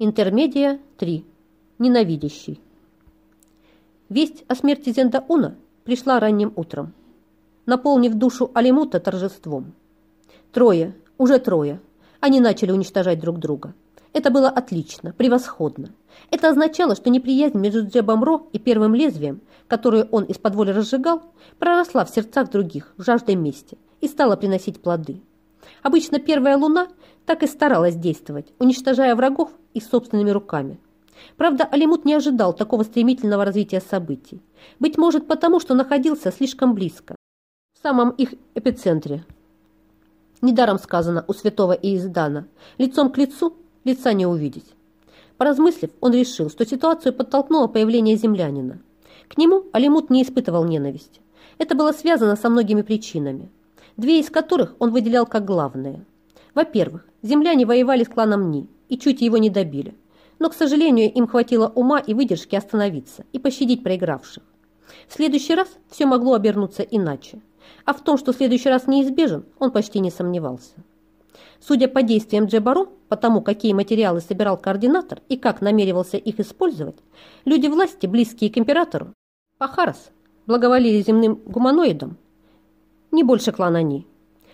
Интермедия 3. Ненавидящий. Весть о смерти Зенда-Уна пришла ранним утром, наполнив душу Алимута торжеством. Трое, уже трое, они начали уничтожать друг друга. Это было отлично, превосходно. Это означало, что неприязнь между Джебом Ро и первым лезвием, которую он из-под воли разжигал, проросла в сердцах других, жаждой мести, и стала приносить плоды. Обычно первая луна так и старалась действовать, уничтожая врагов и собственными руками. Правда, Алимут не ожидал такого стремительного развития событий. Быть может потому, что находился слишком близко, в самом их эпицентре. Недаром сказано у святого Иездана, лицом к лицу лица не увидеть. Поразмыслив, он решил, что ситуацию подтолкнуло появление землянина. К нему Алимут не испытывал ненависти. Это было связано со многими причинами, две из которых он выделял как главные. Во-первых, земляне воевали с кланом Ни и чуть его не добили. Но, к сожалению, им хватило ума и выдержки остановиться и пощадить проигравших. В следующий раз все могло обернуться иначе. А в том, что следующий раз неизбежен, он почти не сомневался. Судя по действиям Джебаро, по тому, какие материалы собирал координатор и как намеревался их использовать, люди власти, близкие к императору, Пахарас, благоволили земным гуманоидам, не больше клана Ни.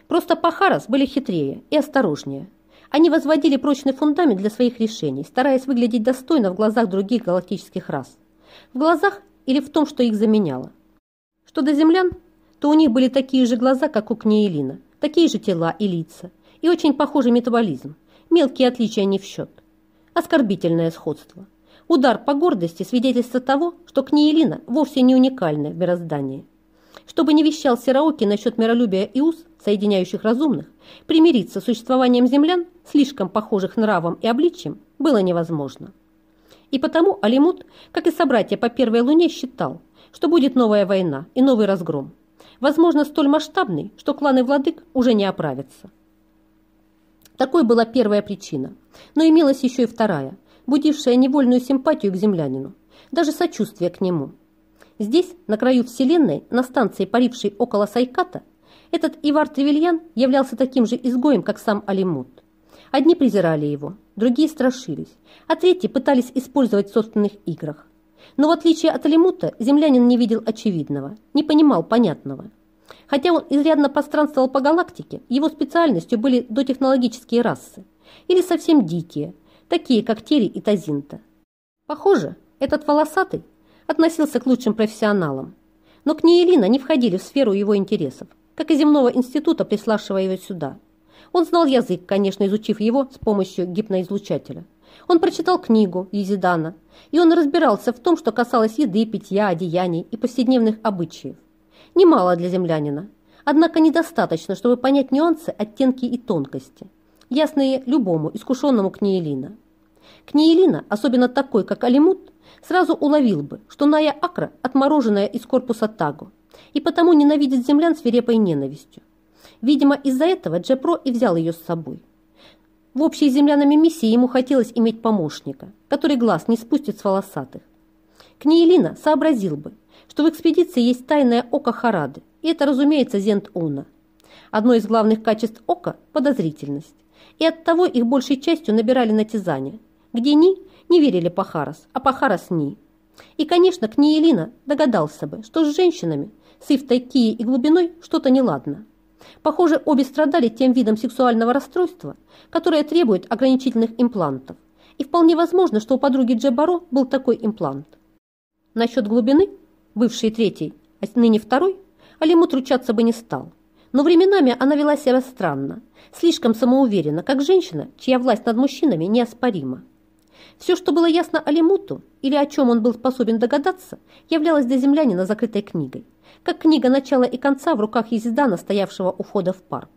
Просто Пахарас были хитрее и осторожнее. Они возводили прочный фундамент для своих решений, стараясь выглядеть достойно в глазах других галактических рас. В глазах или в том, что их заменяло. Что до землян, то у них были такие же глаза, как у Кнеелина, такие же тела и лица, и очень похожий метаболизм. Мелкие отличия не в счет. Оскорбительное сходство. Удар по гордости свидетельство того, что Книелина вовсе не уникальная в мироздании. Чтобы не вещал Сераоки насчет миролюбия и уз, соединяющих разумных, примириться с существованием землян, слишком похожих нравом и обличием, было невозможно. И потому Алимут, как и собратья по первой луне, считал, что будет новая война и новый разгром, возможно, столь масштабный, что кланы владык уже не оправятся. Такой была первая причина, но имелась еще и вторая, будившая невольную симпатию к землянину, даже сочувствие к нему. Здесь, на краю Вселенной, на станции, парившей около Сайката, этот Ивар Тревельян являлся таким же изгоем, как сам Алимут. Одни презирали его, другие страшились, а третьи пытались использовать в собственных играх. Но в отличие от Алимута, землянин не видел очевидного, не понимал понятного. Хотя он изрядно пространствовал по галактике, его специальностью были дотехнологические расы, или совсем дикие, такие как Тери и Тазинта. Похоже, этот волосатый относился к лучшим профессионалам, но к Ниелина не входили в сферу его интересов как и земного института, приславшего его сюда. Он знал язык, конечно, изучив его с помощью гипноизлучателя. Он прочитал книгу Езидана, и он разбирался в том, что касалось еды, питья, одеяний и повседневных обычаев. Немало для землянина, однако недостаточно, чтобы понять нюансы, оттенки и тонкости, ясные любому искушенному книелина. Книелина, особенно такой, как Алимут, сразу уловил бы, что Ная Акра отмороженная из корпуса Тагу, и потому ненавидит землян свирепой ненавистью. Видимо, из-за этого Джепро и взял ее с собой. В общей с землянами миссии ему хотелось иметь помощника, который глаз не спустит с волосатых. Книелина сообразил бы, что в экспедиции есть тайное око Харады, и это, разумеется, Зент Уна. Одно из главных качеств ока – подозрительность, и оттого их большей частью набирали на Тизане, где Ни не верили Пахарас, а Пахарас Ни. И, конечно, Книелина догадался бы, что с женщинами с Ифтой Кией и глубиной что-то неладно. Похоже, обе страдали тем видом сексуального расстройства, которое требует ограничительных имплантов. И вполне возможно, что у подруги Джебаро был такой имплант. Насчет глубины, бывшей третьей, а ныне второй, Алимут ручаться бы не стал. Но временами она вела себя странно, слишком самоуверенно, как женщина, чья власть над мужчинами неоспорима. Все, что было ясно Алимуту, или о чем он был способен догадаться, являлось для землянина закрытой книгой как книга начала и конца в руках Езидана, стоявшего у входа в парк.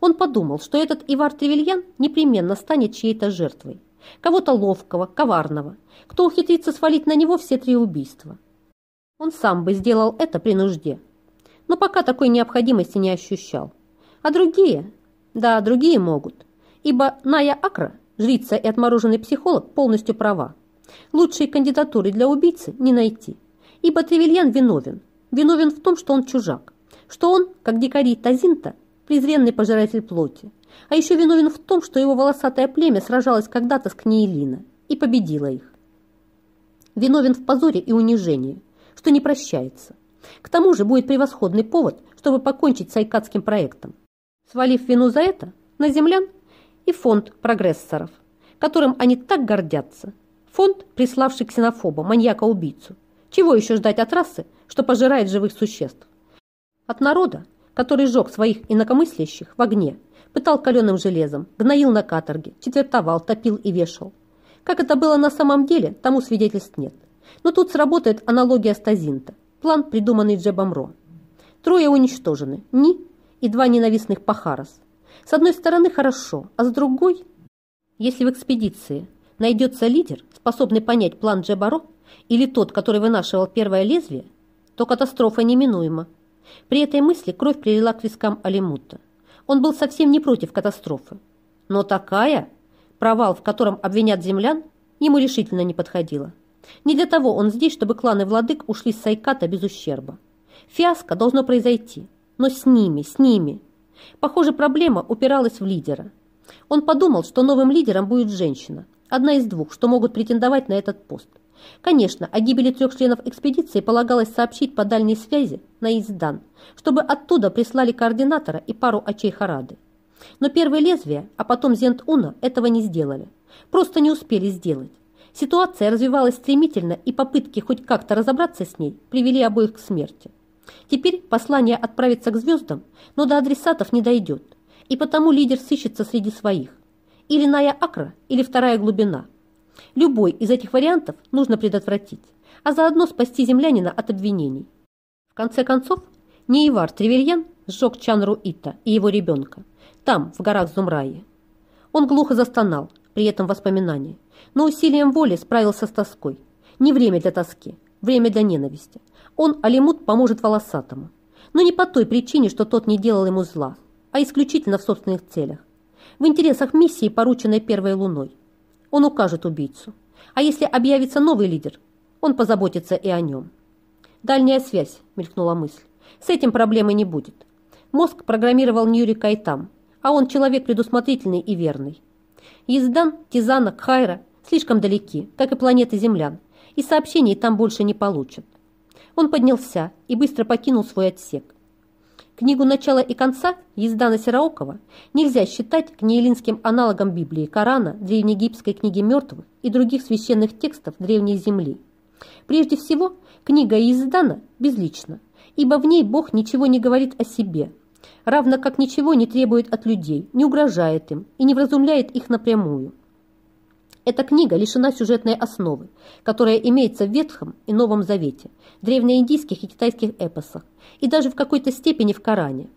Он подумал, что этот Ивар Тревельян непременно станет чьей-то жертвой. Кого-то ловкого, коварного, кто ухитрится свалить на него все три убийства. Он сам бы сделал это при нужде, но пока такой необходимости не ощущал. А другие? Да, другие могут, ибо Ная Акра, жрица и отмороженный психолог, полностью права. Лучшей кандидатуры для убийцы не найти, ибо Тревельян виновен, виновен в том, что он чужак, что он, как дикари Тазинта, презренный пожиратель плоти, а еще виновен в том, что его волосатое племя сражалось когда-то с Книелина. и победила их. Виновен в позоре и унижении, что не прощается. К тому же будет превосходный повод, чтобы покончить с айкадским проектом, свалив вину за это на землян и фонд прогрессоров, которым они так гордятся. Фонд, приславший ксенофоба, маньяка-убийцу. Чего еще ждать от расы, что пожирает живых существ? От народа, который сжег своих инакомыслящих в огне, пытал каленым железом, гноил на каторге, четвертовал, топил и вешал. Как это было на самом деле, тому свидетельств нет. Но тут сработает аналогия Стазинта, план, придуманный Джебом Ро. Трое уничтожены, Ни и два ненавистных Пахарас. С одной стороны хорошо, а с другой, если в экспедиции найдется лидер, способный понять план Джебаро, или тот, который вынашивал первое лезвие, то катастрофа неминуема. При этой мысли кровь прилила к вискам Алимута. Он был совсем не против катастрофы. Но такая, провал в котором обвинят землян, ему решительно не подходила. Не для того он здесь, чтобы кланы владык ушли с Сайката без ущерба. Фиаско должно произойти, но с ними, с ними. Похоже, проблема упиралась в лидера. Он подумал, что новым лидером будет женщина, одна из двух, что могут претендовать на этот пост. Конечно, о гибели трех членов экспедиции полагалось сообщить по дальней связи на Издан, чтобы оттуда прислали координатора и пару очей Харады. Но первые лезвия, а потом Зент-Уна этого не сделали. Просто не успели сделать. Ситуация развивалась стремительно, и попытки хоть как-то разобраться с ней привели обоих к смерти. Теперь послание отправится к звездам, но до адресатов не дойдет, и потому лидер сыщется среди своих. Или Ная Акра, или вторая глубина. Любой из этих вариантов нужно предотвратить, а заодно спасти землянина от обвинений. В конце концов, Неивар Тревельян сжег Чанру Ита и его ребенка, там, в горах Зумраи. Он глухо застонал при этом воспоминании, но усилием воли справился с тоской. Не время для тоски, время для ненависти. Он, Алимут, поможет волосатому. Но не по той причине, что тот не делал ему зла, а исключительно в собственных целях. В интересах миссии, порученной первой луной. Он укажет убийцу. А если объявится новый лидер, он позаботится и о нем. «Дальняя связь», — мелькнула мысль. «С этим проблемы не будет. Мозг программировал Ньюрика и там, а он человек предусмотрительный и верный. Ездан, Тизана, Хайра слишком далеки, как и планеты землян, и сообщений там больше не получат. Он поднялся и быстро покинул свой отсек. Книгу «Начала и конца» Ездана Сераокова нельзя считать книелинским аналогом Библии, Корана, древнеегипетской книги мертвых и других священных текстов Древней Земли. Прежде всего, книга Ездана безлична, ибо в ней Бог ничего не говорит о себе, равно как ничего не требует от людей, не угрожает им и не вразумляет их напрямую. Эта книга лишена сюжетной основы, которая имеется в Ветхом и Новом Завете, древнеиндийских и китайских эпосах, и даже в какой-то степени в Коране.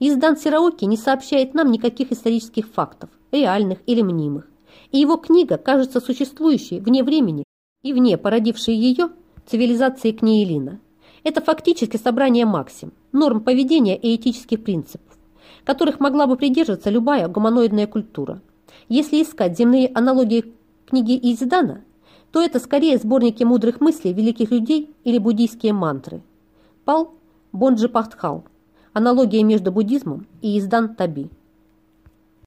Издан Сираоки не сообщает нам никаких исторических фактов, реальных или мнимых, и его книга кажется существующей вне времени и вне породившей ее цивилизации Книелина. Это фактически собрание максим, норм поведения и этических принципов, которых могла бы придерживаться любая гуманоидная культура. Если искать земные аналогии книги Изидана, то это скорее сборники мудрых мыслей великих людей или буддийские мантры. Пал Бонджи Пахтхал. Аналогия между буддизмом и Издан Таби.